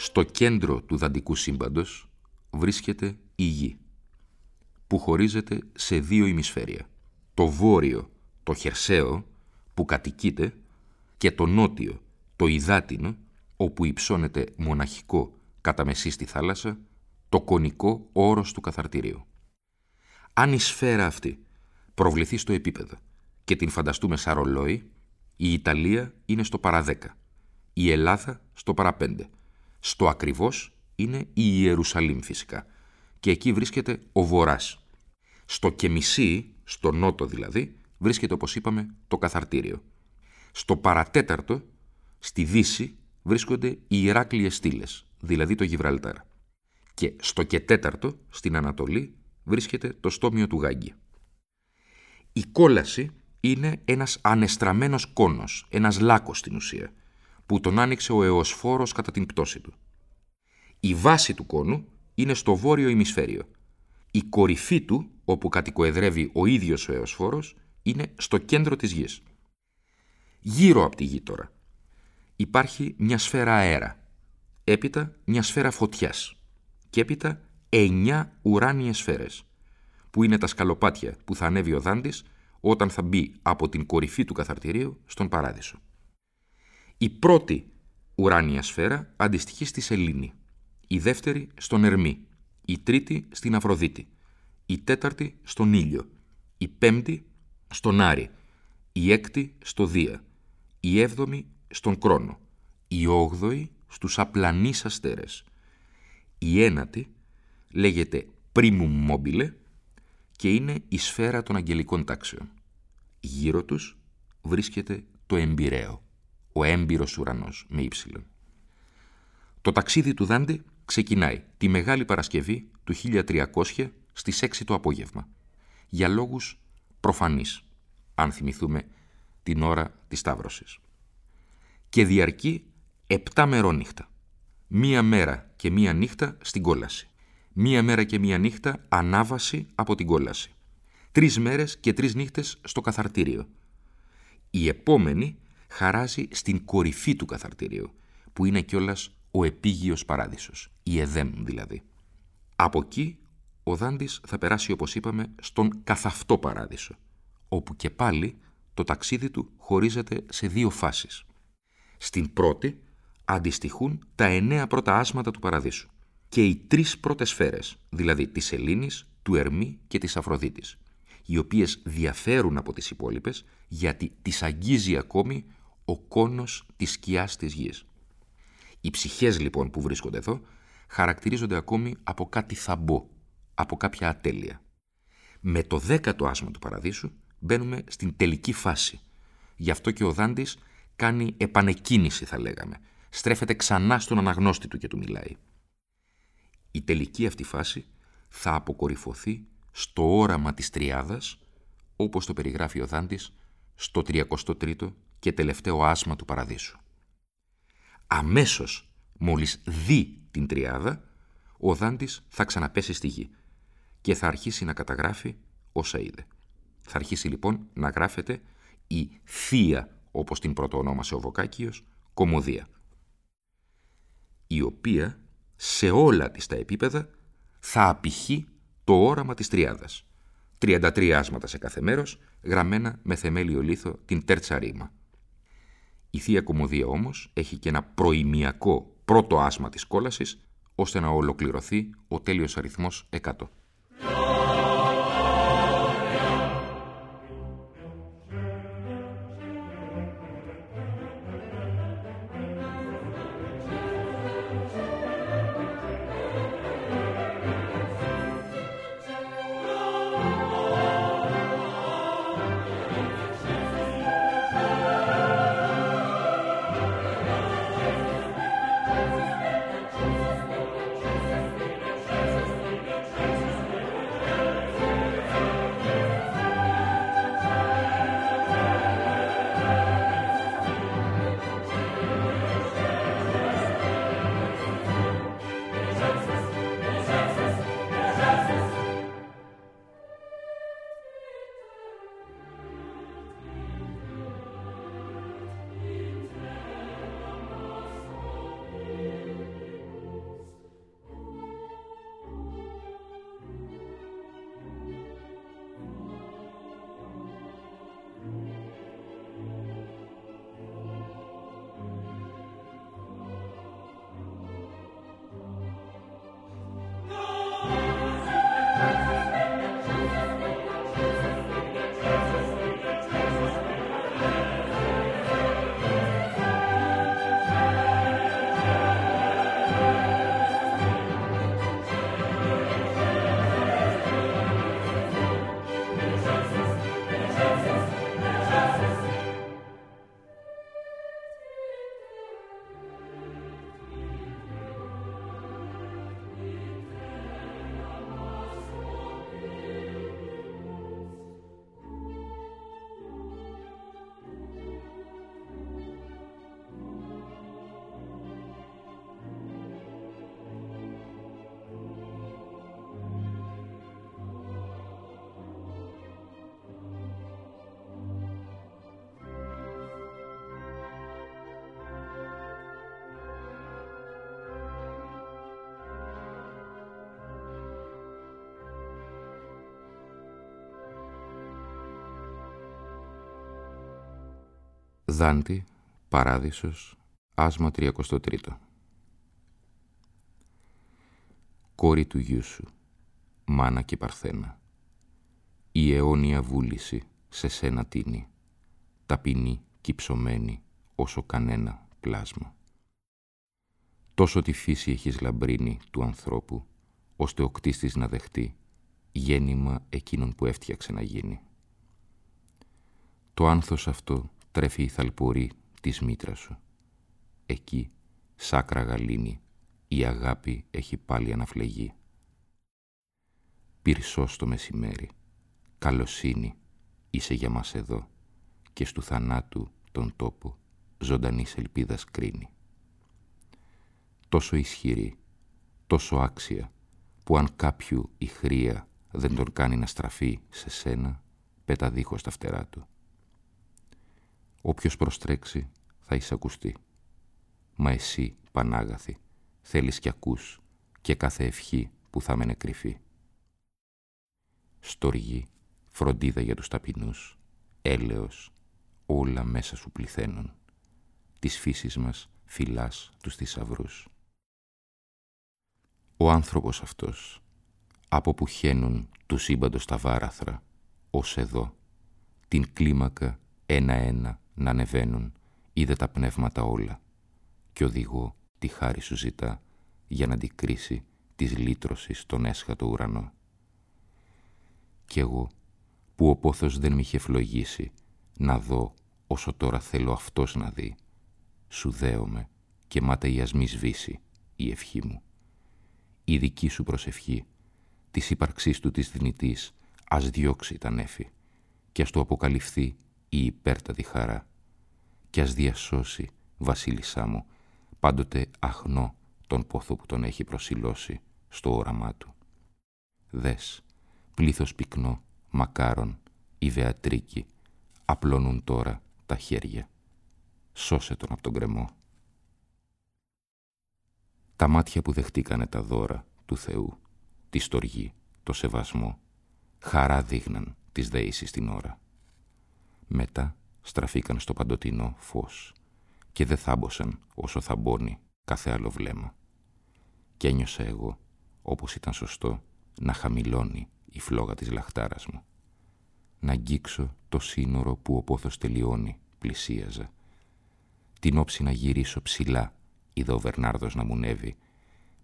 Στο κέντρο του δαντικού σύμπαντος βρίσκεται η Γη, που χωρίζεται σε δύο ημισφαίρια. Το βόρειο, το χερσαίο, που κατοικείται, και το νότιο, το υδάτινο, όπου υψώνεται μοναχικό κατά μεσή στη θάλασσα, το κονικό όρος του καθαρτηρίου. Αν η σφαίρα αυτή προβληθεί στο επίπεδο και την φανταστούμε σαν ρολόι, η Ιταλία είναι στο παραδέκα, η Ελλάδα στο παραπέντε, στο ακριβώς είναι η Ιερουσαλήμ φυσικά και εκεί βρίσκεται ο Βορράς. Στο Κεμισί, στο νότο δηλαδή, βρίσκεται όπως είπαμε το καθαρτήριο. Στο παρατέταρτο, στη δύση, βρίσκονται οι Ηράκλειες στήλες, δηλαδή το Γιβραλτάρ. Και στο και τέταρτο, στην Ανατολή, βρίσκεται το στόμιο του Γάγκη. Η κόλαση είναι ένας ανεστραμμένος κόνος, ένας λάκκος στην ουσία, που τον άνοιξε ο αιωσφόρος κατά την πτώση του. Η βάση του κόνου είναι στο βόρειο ημισφαίριο. Η κορυφή του, όπου κατοικοεδρεύει ο ίδιος ο αιωσφόρος, είναι στο κέντρο της γης. Γύρω από τη γη τώρα υπάρχει μια σφαίρα αέρα, έπειτα μια σφαίρα φωτιάς και έπειτα εννιά ουράνιες σφαίρες, που είναι τα σκαλοπάτια που θα ανέβει ο Δάντης όταν θα μπει από την κορυφή του καθαρτηρίου στον παράδεισο. Η πρώτη ουράνια σφαίρα αντιστοιχεί στη Σελήνη, η δεύτερη στον Ερμή, η τρίτη στην Αφροδίτη, η τέταρτη στον Ήλιο, η πέμπτη στον Άρη, η έκτη στο Δία, η έβδομη στον Κρόνο, η όγδοη στους απλανείς αστέρες, η ένατη λέγεται primum mobile και είναι η σφαίρα των αγγελικών τάξεων. Γύρω τους βρίσκεται το εμπειραίο ο έμπειρος ουρανός με ύψιλον. Το ταξίδι του Δάντε ξεκινάει τη Μεγάλη Παρασκευή του 1300 στις 6 το απόγευμα, για λόγους προφανείς, αν θυμηθούμε την ώρα της Σταύρωσης. Και διαρκεί επτά μερόνυχτα. Μία μέρα και μία νύχτα στην κόλαση. Μία μέρα και μία νύχτα ανάβαση από την κόλαση. Τρεις μέρες και τρεις νύχτες στο καθαρτήριο. Η επόμενη χαράζει στην κορυφή του καθαρτηρίου, που είναι κιόλας ο επίγειος παράδεισος, η Εδέμ δηλαδή. Από εκεί ο Δάντης θα περάσει όπως είπαμε στον καθαυτό παράδεισο, όπου και πάλι το ταξίδι του χωρίζεται σε δύο φάσεις. Στην πρώτη αντιστοιχούν τα εννέα πρώτα άσματα του παραδείσου και οι τρεις πρώτες σφαίρες, δηλαδή της Ελλήνης, του Ερμή και της Αφροδίτης, οι οποίες διαφέρουν από τις υπόλοιπες γιατί τις αγγίζει ακόμη ο κόνος της σκιάς της γης. Οι ψυχές λοιπόν που βρίσκονται εδώ χαρακτηρίζονται ακόμη από κάτι θαμπό, από κάποια ατέλεια. Με το δέκατο άσμα του παραδείσου μπαίνουμε στην τελική φάση. Γι' αυτό και ο Δάντης κάνει επανεκκίνηση θα λέγαμε. Στρέφεται ξανά στον αναγνώστη του και του μιλάει. Η τελική αυτή φάση θα αποκορυφωθεί στο όραμα της Τριάδας, όπως το περιγράφει ο Δάντης στο 33ο και τελευταίο άσμα του παραδείσου. Αμέσως, μόλις δει την τριάδα, ο Δάντης θα ξαναπέσει στη γη και θα αρχίσει να καταγράφει όσα είδε. Θα αρχίσει λοιπόν να γράφεται η θεία, όπως την πρωτοονόμασε ο Βοκάκιος, κομμωδία, η οποία σε όλα τις τα επίπεδα θα απηχεί το όραμα της τριάδας. 33 άσματα σε κάθε μέρος, γραμμένα με θεμέλιο λίθο την τέρτσα ρήμα. Η Θεία Κομμωδία όμως έχει και ένα προημιακό πρώτο άσμα της κόλασης, ώστε να ολοκληρωθεί ο τέλειος αριθμός 100. Δάντη, Παράδεισος, άσμα 33. Κόρη του γιού σου, μάνα και παρθένα, η αιώνια βούληση σε σένα τίνει, ταπεινή και ψωμένη όσο κανένα πλάσμα. Τόσο τη φύση έχεις λαμπρίνει του ανθρώπου, ώστε ο κτίστης να δεχτεί γέννημα εκείνον που έφτιαξε να γίνει. Το άνθος αυτό τρέφει η θαλπορή της μήτρα σου. Εκεί, σάκρα γαλήνη, η αγάπη έχει πάλι αναφλεγεί. Πυρσός το μεσημέρι, καλοσύνη, είσαι για μας εδώ και στου θανάτου τον τόπο ζωντανής ελπίδας κρίνει. Τόσο ισχυρή, τόσο άξια, που αν κάποιου η χρία δεν τον κάνει να στραφεί σε σένα, πέτα δίχως τα φτερά του. Όποιος προστρέξει θα εισακουστεί. Μα εσύ, Πανάγαθη, θέλεις κι ακούς και κάθε ευχή που θα μένε κρυφή. Στοργή, φροντίδα για τους ταπεινούς, έλεος, όλα μέσα σου πληθαίνουν. Της φύσης μας φυλάς τους θησαυρούς. Ο άνθρωπος αυτός, από που χαίνουν του σύμπαντος τα βάραθρα, ως εδώ, την κλίμακα ένα-ένα να ανεβαίνουν, είδε τα πνεύματα όλα και οδηγώ τη χάρη σου ζητά για να αντικρίσει της λύτρωσης τον έσχατο ουρανό. Κι εγώ, που ο πόθος δεν μ' είχε φλογίσει, να δω όσο τώρα θέλω αυτός να δει, σου δέομαι και μάται η ασμή σβήσει η ευχή μου. Η δική σου προσευχή, της ύπαρξής του της δυνητής, ας διώξει τα νέφη και ας του αποκαλυφθεί η υπέρτατη χαρά κι ας διασώσει, βασίλισσά μου, πάντοτε αχνό τον πόθο που τον έχει προσιλώσει στο όραμά του. Δες, πλήθος πυκνό, μακάρον, η Βεατρίκη, απλώνουν τώρα τα χέρια. Σώσε τον από τον κρεμό. Τα μάτια που δεχτήκανε τα δώρα του Θεού, τη στοργή, το σεβασμό, χαρά δείχναν τις δέησης την ώρα. Μετά στραφήκαν στο παντοτινό φως και δεν θάμποσαν όσο θαμπώνει κάθε άλλο βλέμμα. και ένιωσα εγώ, όπως ήταν σωστό, να χαμηλώνει η φλόγα της λαχτάρας μου. Να αγγίξω το σύνορο που ο πόθος τελειώνει, πλησίαζα. Την όψη να γυρίσω ψηλά, είδα ο Βερνάρδος να μουνεύει,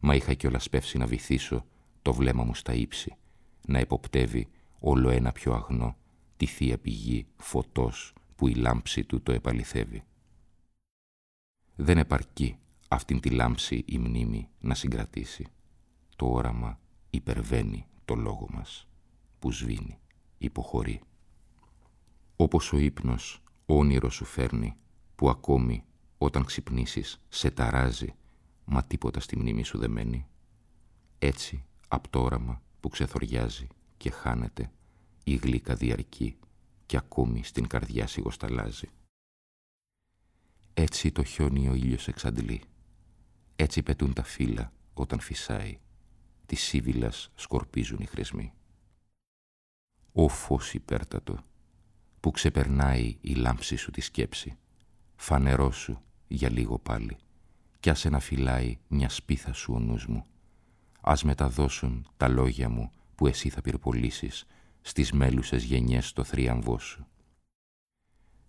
μα είχα κιόλας πεύσει να βυθίσω το βλέμμα μου στα ύψη, να υποπτεύει όλο ένα πιο αγνό τη θεία πηγή φωτός που η λάμψη του το επαληθεύει. Δεν επαρκεί αυτήν τη λάμψη η μνήμη να συγκρατήσει. Το όραμα υπερβαίνει το λόγο μας, που σβήνει, υποχωρεί. Όπως ο ύπνος όνειρο σου φέρνει, που ακόμη όταν ξυπνήσεις σε ταράζει, μα τίποτα στη μνήμη σου δεν μένει. Έτσι, απ' το όραμα που ξεθοριάζει και χάνεται, η γλύκα διαρκεί και ακόμη στην καρδιά σιγοσταλάζει. Έτσι το χιόνι ο ήλιος εξαντλεί. Έτσι πετούν τα φύλλα όταν φυσάει. Τη σύβυλας σκορπίζουν οι χρεσμοί. Ω φως υπέρτατο, που ξεπερνάει η λάμψη σου τη σκέψη, φανερό σου για λίγο πάλι, κι άσε να φυλάει μια σπίθα σου ο νους μου. Ας μεταδώσουν τα λόγια μου που εσύ θα πυρπολίσεις στις μέλουσες γενιές το θρίαμβό σου.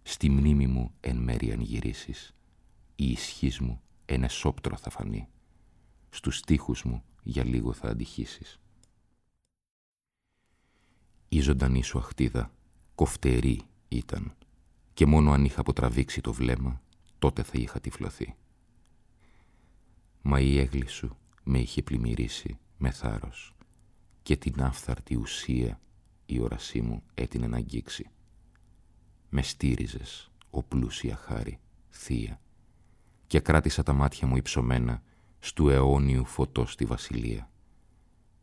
Στη μνήμη μου εν μέρει αν γυρίσεις, η ισχύς μου εν εσόπτρο θα φανεί. Στους στίχους μου για λίγο θα αντιχύσεις. Η ζωντανή σου αχτίδα κοφτερή ήταν και μόνο αν είχα αποτραβήξει το βλέμμα, τότε θα είχα τυφλωθεί. Μα η έγλη σου με είχε πλημμυρίσει με θάρρος και την άφθαρτη ουσία η όρασή μου έτεινε να αγγίξει. Με στήριζες, ο πλούσια χάρη, θεία, και κράτησα τα μάτια μου υψωμένα στου αιώνιου φωτός τη βασιλεία.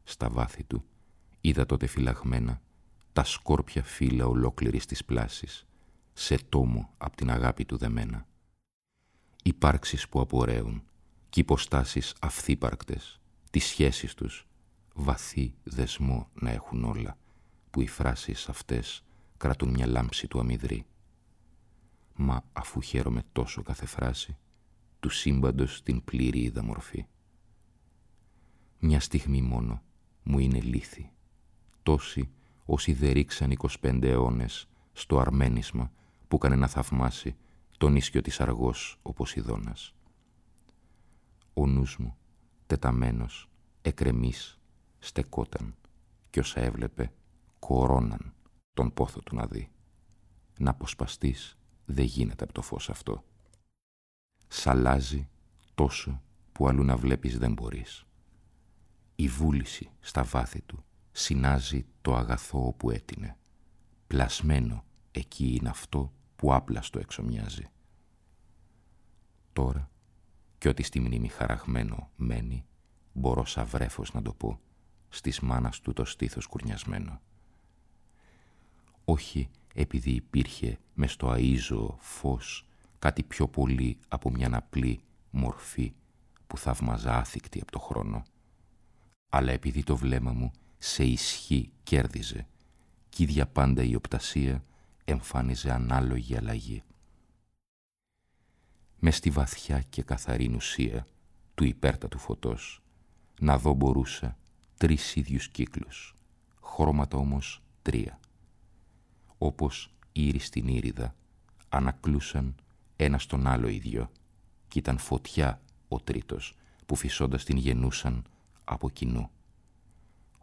Στα βάθη του είδα τότε φυλαγμένα τα σκόρπια φύλλα ολόκληρης της πλάσης, σε τόμο απ' την αγάπη του δεμένα. Υπάρξεις που απορρέουν κι υποστάσεις αυθύπαρκτες, τις σχέσεις τους, βαθύ δεσμό να έχουν όλα, που οι φράσεις αυτές κρατούν μια λάμψη του αμυδρή. Μα αφού χαίρομαι τόσο κάθε φράση, του σύμπαντος την πλήρη είδα μορφή. Μια στιγμή μόνο μου είναι λύθη, τόσοι όσοι δεν ρίξαν 25 αιώνες στο αρμένισμα που έκανε να θαυμάσει τον ίσιο της αργός ο Ποσειδώνας. Ο νους μου, τεταμένος, εκρεμής, στεκόταν κι όσα έβλεπε κορώναν τον πόθο του να δει. Να αποσπαστείς δεν γίνεται από το φως αυτό. Σαλάζει τόσο που αλλού να βλέπεις δεν μπορείς. Η βούληση στα βάθη του συνάζει το αγαθό που έτεινε. Πλασμένο εκεί είναι αυτό που άπλαστο εξομοιάζει. Τώρα, κι ό,τι στη μνήμη χαραγμένο μένει, μπορώ σαν βρέφος να το πω, στις μάνας του το στήθος κουρνιασμένο όχι επειδή υπήρχε μες στο αΐζο φως κάτι πιο πολύ από μια απλή μορφή που θαυμαζά άθικτη από το χρόνο, αλλά επειδή το βλέμμα μου σε ισχύ κέρδιζε κι ίδια πάντα η οπτασία εμφάνιζε ανάλογη αλλαγή. Μες στη βαθιά και καθαρή ουσία του υπέρτατου φωτός να δω μπορούσα τρεις ίδιους κύκλους, χρώματα όμως τρία όπως ήρι στην ήριδα, ανακλούσαν ένα στον άλλο ίδιο κι ήταν φωτιά ο τρίτος που φυσώντας την γεννούσαν από κοινού.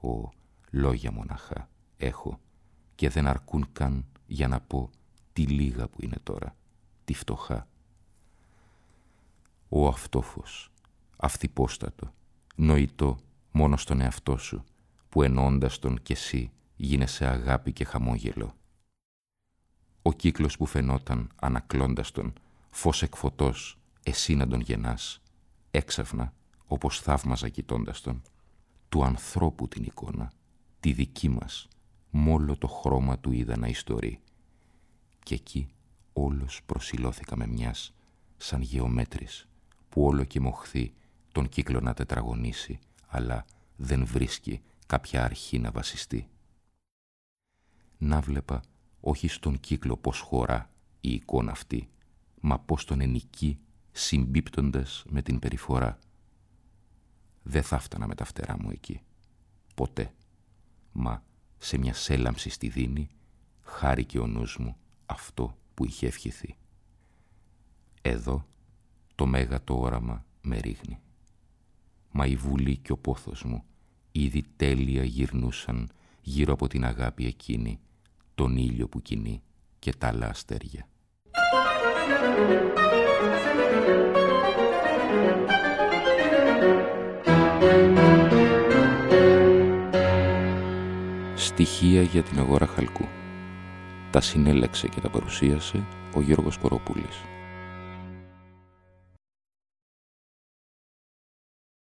Ο λόγια μοναχά έχω και δεν αρκούν καν για να πω τι λίγα που είναι τώρα, τι φτωχά. Ο αυτόφος, αυθυπόστατο, νοητό μόνο στον εαυτό σου, που ενώντας τον κι εσύ γίνεσαι αγάπη και χαμόγελο ο κύκλος που φαινόταν ανακλώντας τον, φως εκ φωτός, εσύ να τον γεννάς, έξαφνα, όπως θαύμαζα κοιτώντας τον, του ανθρώπου την εικόνα, τη δική μας, μόλο το χρώμα του είδα να ιστορεί. Και εκεί όλος προσιλώθηκα με μιας, σαν γεωμέτρης, που όλο και μοχθεί τον κύκλο να τετραγωνίσει, αλλά δεν βρίσκει κάποια αρχή να βασιστεί. Να βλέπα όχι στον κύκλο πως χωρά η εικόνα αυτή, μα πως τον ενικεί συμπίπτοντας με την περιφορά. δεν θα φτάνα με τα φτερά μου εκεί. Ποτέ. Μα σε μια σέλαμψη στη δίνη χάρηκε ο νους μου αυτό που είχε ευχηθεί. Εδώ το μέγατο όραμα με ρίχνει. Μα η βουλή και ο πόθος μου ήδη τέλεια γυρνούσαν γύρω από την αγάπη εκείνη, τον ήλιο που κινεί και τα άλλα αστέρια. Στοιχεία για την αγορά χαλκού. Τα συνέλεξε και τα παρουσίασε ο Γιώργος Κοροπούλης.